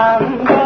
Ram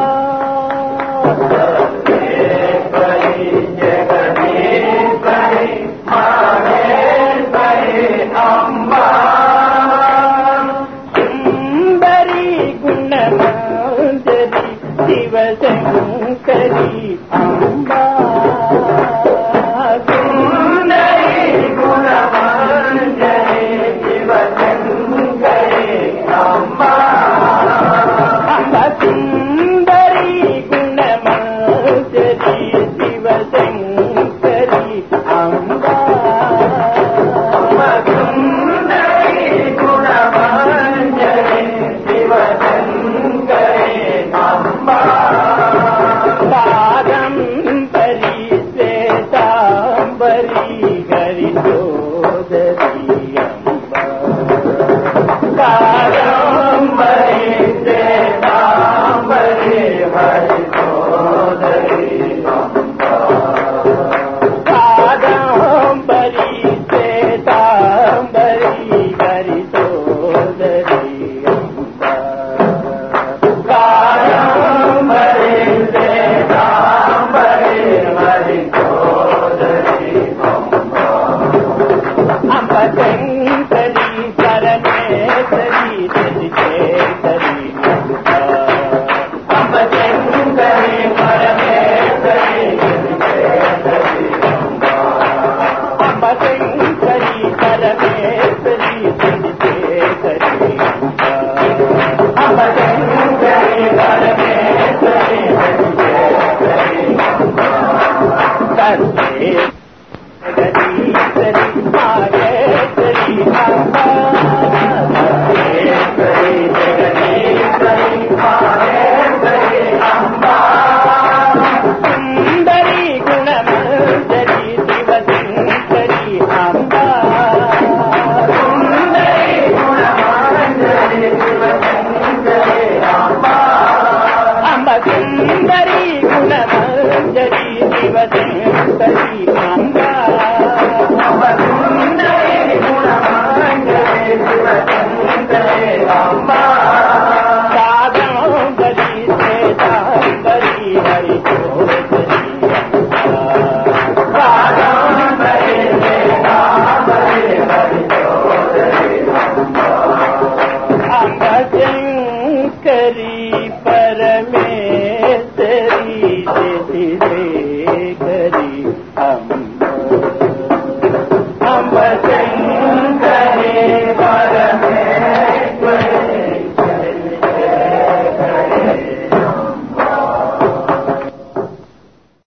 away کری پر میں